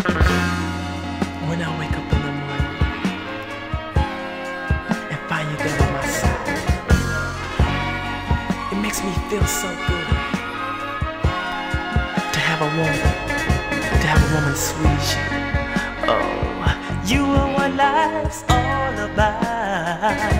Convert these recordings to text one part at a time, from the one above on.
When I wake up in the morning and find you there by my side, it makes me feel so good to have a woman, to have a woman squeeze you. Oh, you are what life's all about.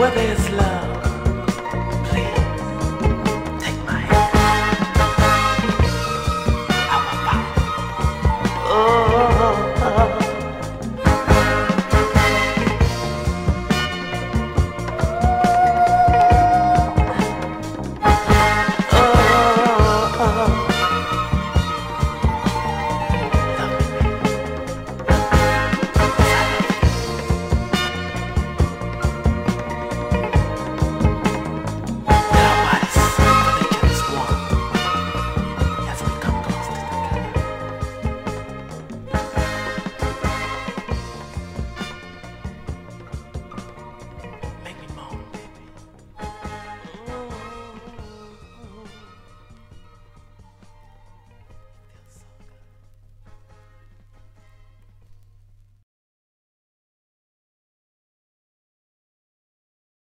What is?